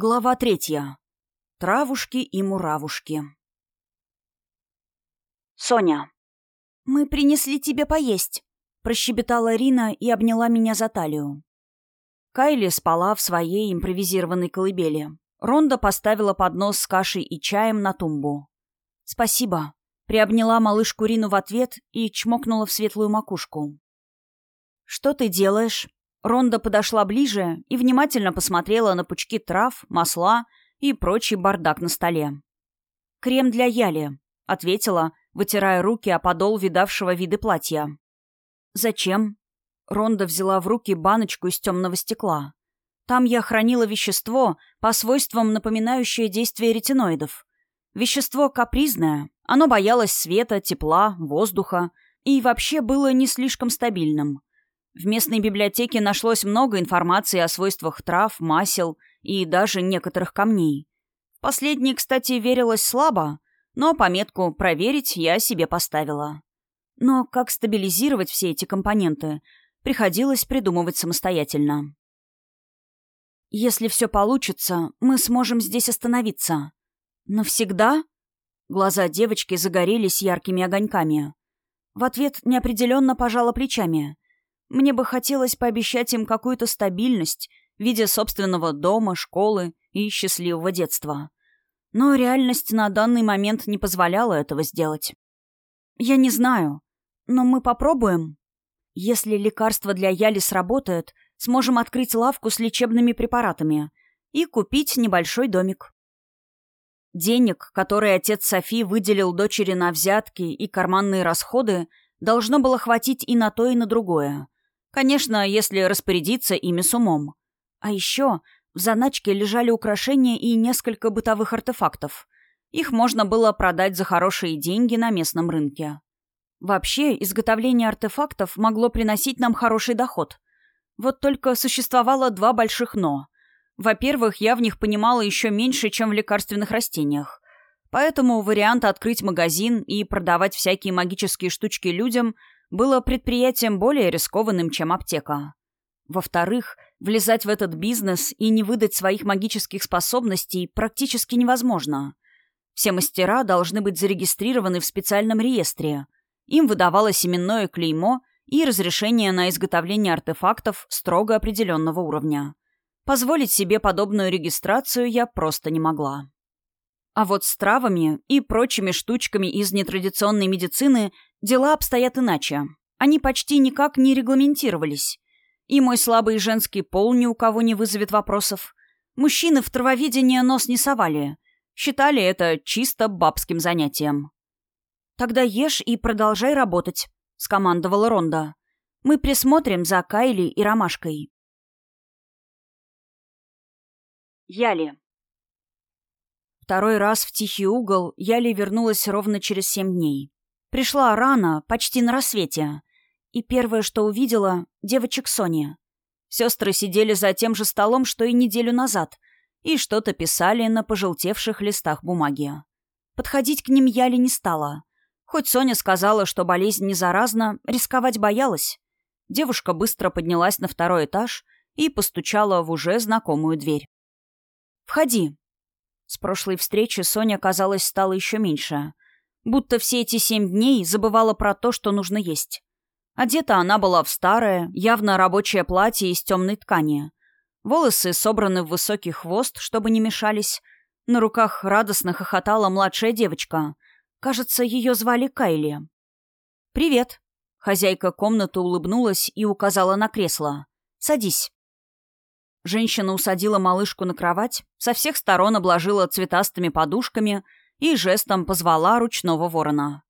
Глава третья. Травушки и муравушки. Соня. «Мы принесли тебе поесть», — прощебетала Рина и обняла меня за талию. Кайли спала в своей импровизированной колыбели. Ронда поставила поднос с кашей и чаем на тумбу. «Спасибо», — приобняла малышку Рину в ответ и чмокнула в светлую макушку. «Что ты делаешь?» Ронда подошла ближе и внимательно посмотрела на пучки трав, масла и прочий бардак на столе. «Крем для Яли», — ответила, вытирая руки о подол видавшего виды платья. «Зачем?» Ронда взяла в руки баночку из темного стекла. Там я хранила вещество, по свойствам напоминающее действие ретиноидов. Вещество капризное, оно боялось света, тепла, воздуха и вообще было не слишком стабильным. В местной библиотеке нашлось много информации о свойствах трав, масел и даже некоторых камней. Последней, кстати, верилось слабо, но пометку «проверить» я себе поставила. Но как стабилизировать все эти компоненты, приходилось придумывать самостоятельно. «Если все получится, мы сможем здесь остановиться. Навсегда?» Глаза девочки загорелись яркими огоньками. В ответ неопределенно пожала плечами — мне бы хотелось пообещать им какую-то стабильность в виде собственного дома, школы и счастливого детства. Но реальность на данный момент не позволяла этого сделать. Я не знаю, но мы попробуем. Если лекарство для Яли сработает, сможем открыть лавку с лечебными препаратами и купить небольшой домик. Денег, которые отец Софи выделил дочери на взятки и карманные расходы, должно было хватить и на то, и на другое. Конечно, если распорядиться ими с умом. А еще в заначке лежали украшения и несколько бытовых артефактов. Их можно было продать за хорошие деньги на местном рынке. Вообще, изготовление артефактов могло приносить нам хороший доход. Вот только существовало два больших «но». Во-первых, я в них понимала еще меньше, чем в лекарственных растениях. Поэтому вариант открыть магазин и продавать всякие магические штучки людям – было предприятием более рискованным, чем аптека. Во-вторых, влезать в этот бизнес и не выдать своих магических способностей практически невозможно. Все мастера должны быть зарегистрированы в специальном реестре. Им выдавалось именное клеймо и разрешение на изготовление артефактов строго определенного уровня. Позволить себе подобную регистрацию я просто не могла. А вот с травами и прочими штучками из нетрадиционной медицины дела обстоят иначе. Они почти никак не регламентировались. И мой слабый женский пол ни у кого не вызовет вопросов. Мужчины в травоведение нос не совали. Считали это чисто бабским занятием. «Тогда ешь и продолжай работать», — скомандовала Ронда. «Мы присмотрим за Кайли и Ромашкой». Яли. Второй раз в тихий угол Яли вернулась ровно через семь дней. Пришла рано, почти на рассвете. И первое, что увидела — девочек Сони. Сестры сидели за тем же столом, что и неделю назад, и что-то писали на пожелтевших листах бумаги. Подходить к ним Яли не стала. Хоть Соня сказала, что болезнь не заразна, рисковать боялась. Девушка быстро поднялась на второй этаж и постучала в уже знакомую дверь. «Входи», с прошлой встречи Соня, казалось, стала еще меньше. Будто все эти семь дней забывала про то, что нужно есть. Одета она была в старое, явно рабочее платье из темной ткани. Волосы собраны в высокий хвост, чтобы не мешались. На руках радостно хохотала младшая девочка. Кажется, ее звали Кайли. «Привет». Хозяйка комнаты улыбнулась и указала на кресло. «Садись». Женщина усадила малышку на кровать, со всех сторон обложила цветастыми подушками и жестом позвала ручного ворона.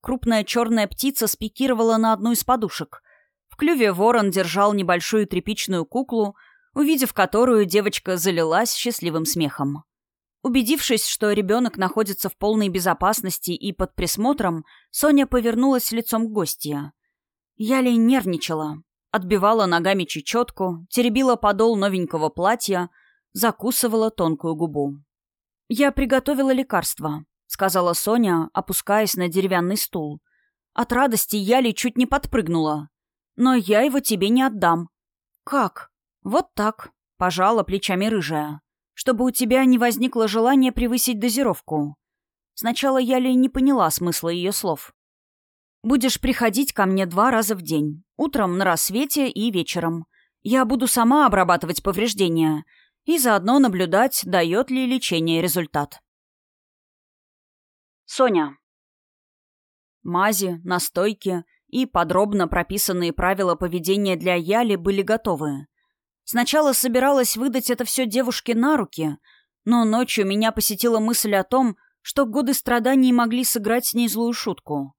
Крупная черная птица спикировала на одну из подушек. В клюве ворон держал небольшую тряпичную куклу, увидев которую девочка залилась счастливым смехом. Убедившись, что ребенок находится в полной безопасности и под присмотром, Соня повернулась лицом к гостья. Яли нервничала, Отбивала ногами чечетку, теребила подол новенького платья, закусывала тонкую губу. «Я приготовила лекарство», — сказала Соня, опускаясь на деревянный стул. От радости Яли чуть не подпрыгнула. «Но я его тебе не отдам». «Как?» «Вот так», — пожала плечами рыжая. чтобы у тебя не возникло желания превысить дозировку. Сначала я ли не поняла смысла ее слов. Будешь приходить ко мне два раза в день. Утром на рассвете и вечером. Я буду сама обрабатывать повреждения и заодно наблюдать, дает ли лечение результат. Соня. Мази, настойки и подробно прописанные правила поведения для Яли были готовы. Сначала собиралась выдать это все девушке на руки, но ночью меня посетила мысль о том, что годы страданий могли сыграть с ней злую шутку.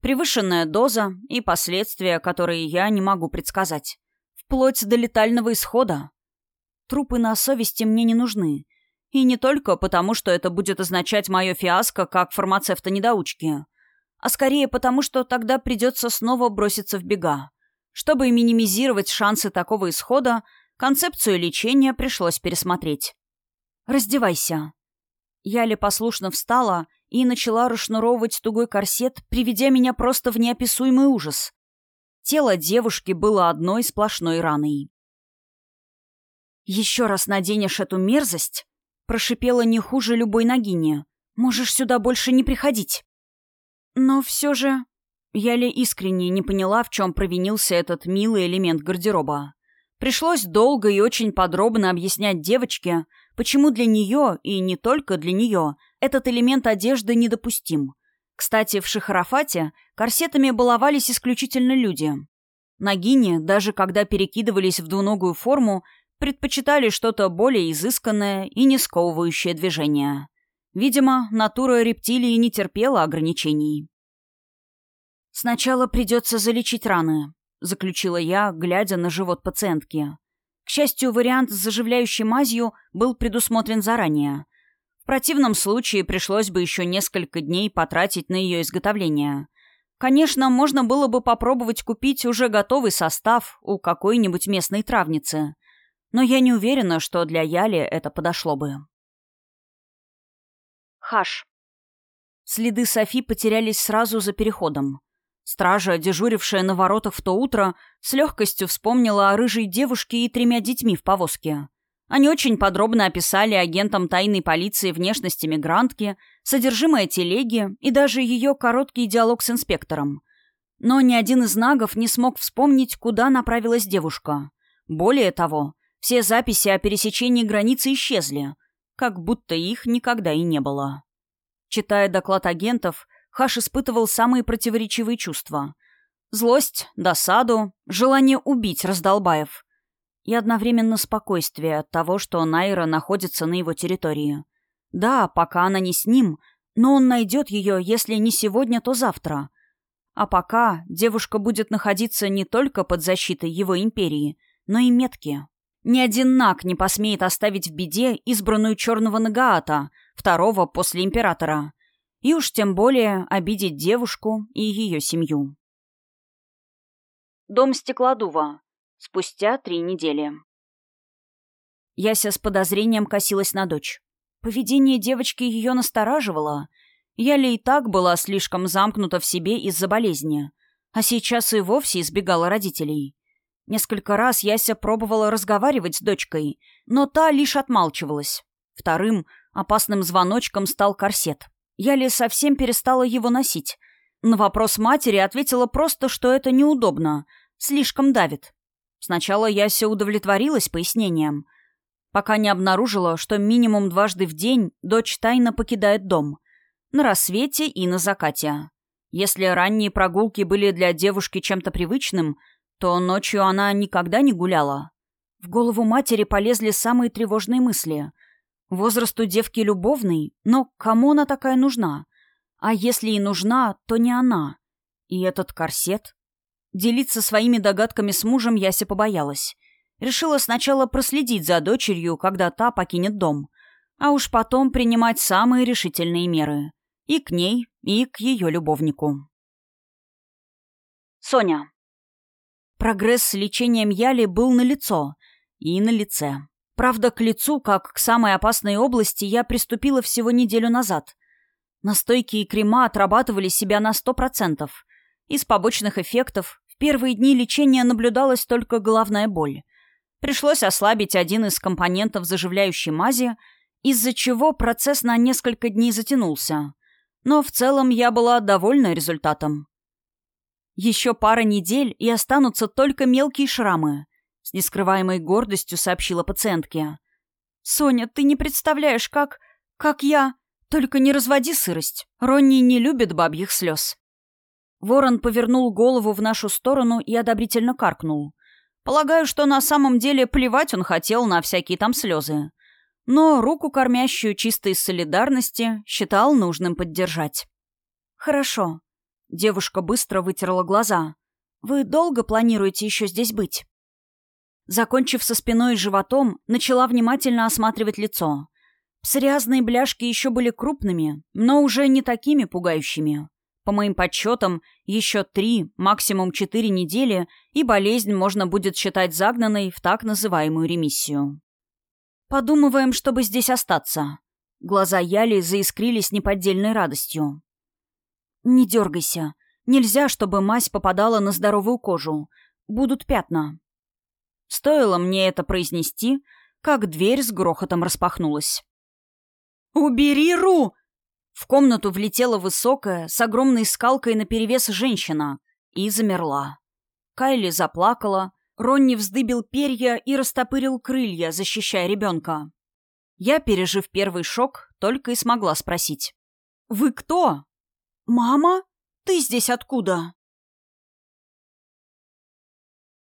Превышенная доза и последствия, которые я не могу предсказать. Вплоть до летального исхода. Трупы на совести мне не нужны. И не только потому, что это будет означать мое фиаско как фармацевта-недоучки, а скорее потому, что тогда придется снова броситься в бега. Чтобы минимизировать шансы такого исхода, концепцию лечения пришлось пересмотреть. «Раздевайся». Яля послушно встала и начала расшнуровывать тугой корсет, приведя меня просто в неописуемый ужас. Тело девушки было одной сплошной раной. «Еще раз наденешь эту мерзость?» — прошипела не хуже любой ногини. «Можешь сюда больше не приходить». Но все же... Я ли искренне не поняла, в чем провинился этот милый элемент гардероба. Пришлось долго и очень подробно объяснять девочке, почему для нее, и не только для нее, этот элемент одежды недопустим. Кстати, в Шахарафате корсетами баловались исключительно люди. Нагини, даже когда перекидывались в двуногую форму, предпочитали что-то более изысканное и не сковывающее движение. Видимо, натура рептилии не терпела ограничений. «Сначала придется залечить раны», — заключила я, глядя на живот пациентки. К счастью, вариант с заживляющей мазью был предусмотрен заранее — в противном случае пришлось бы еще несколько дней потратить на ее изготовление. Конечно, можно было бы попробовать купить уже готовый состав у какой-нибудь местной травницы. Но я не уверена, что для Яли это подошло бы. Хаш. Следы Софи потерялись сразу за переходом. Стража, дежурившая на воротах в то утро, с легкостью вспомнила о рыжей девушке и тремя детьми в повозке. Они очень подробно описали агентам тайной полиции внешность мигрантки, содержимое телеги и даже ее короткий диалог с инспектором. Но ни один из нагов не смог вспомнить, куда направилась девушка. Более того, все записи о пересечении границы исчезли, как будто их никогда и не было. Читая доклад агентов, Хаш испытывал самые противоречивые чувства. Злость, досаду, желание убить раздолбаев — и одновременно спокойствие от того, что Найра находится на его территории. Да, пока она не с ним, но он найдет ее, если не сегодня, то завтра. А пока девушка будет находиться не только под защитой его империи, но и метки. Ни один Наг не посмеет оставить в беде избранную черного Нагаата, второго после императора. И уж тем более обидеть девушку и ее семью. Дом Стеклодува. Спустя три недели. Яся с подозрением косилась на дочь. Поведение девочки ее настораживало. Я ли и так была слишком замкнута в себе из-за болезни, а сейчас и вовсе избегала родителей. Несколько раз Яся пробовала разговаривать с дочкой, но та лишь отмалчивалась. Вторым опасным звоночком стал корсет. Я ли совсем перестала его носить. На вопрос матери ответила просто, что это неудобно, слишком давит. Сначала Яся удовлетворилась пояснением, пока не обнаружила, что минимум дважды в день дочь тайно покидает дом. На рассвете и на закате. Если ранние прогулки были для девушки чем-то привычным, то ночью она никогда не гуляла. В голову матери полезли самые тревожные мысли. Возраст у девки любовный, но кому она такая нужна? А если и нужна, то не она. И этот корсет? Делиться своими догадками с мужем Яся побоялась. Решила сначала проследить за дочерью, когда та покинет дом, а уж потом принимать самые решительные меры. И к ней, и к ее любовнику. Соня. Прогресс с лечением Яли был налицо и на лице. Правда, к лицу, как к самой опасной области, я приступила всего неделю назад. Настойки и крема отрабатывали себя на сто процентов. Из побочных эффектов первые дни лечения наблюдалась только головная боль. Пришлось ослабить один из компонентов заживляющей мази, из-за чего процесс на несколько дней затянулся. Но в целом я была довольна результатом. Еще пара недель, и останутся только мелкие шрамы, с нескрываемой гордостью сообщила пациентке. «Соня, ты не представляешь, как... как я... Только не разводи сырость. Ронни не любит бабьих слез». Ворон повернул голову в нашу сторону и одобрительно каркнул. Полагаю, что на самом деле плевать он хотел на всякие там слезы. Но руку, кормящую чисто из солидарности, считал нужным поддержать. «Хорошо». Девушка быстро вытерла глаза. «Вы долго планируете еще здесь быть?» Закончив со спиной и животом, начала внимательно осматривать лицо. Псориазные бляшки еще были крупными, но уже не такими пугающими. По моим подсчетам, еще три, максимум четыре недели, и болезнь можно будет считать загнанной в так называемую ремиссию. Подумываем, чтобы здесь остаться. Глаза Яли заискрились неподдельной радостью. Не дергайся. Нельзя, чтобы мазь попадала на здоровую кожу. Будут пятна. Стоило мне это произнести, как дверь с грохотом распахнулась. «Убери Ру!» В комнату влетела высокая, с огромной скалкой наперевес женщина и замерла. Кайли заплакала, Ронни вздыбил перья и растопырил крылья, защищая ребенка. Я, пережив первый шок, только и смогла спросить. «Вы кто?» «Мама? Ты здесь откуда?»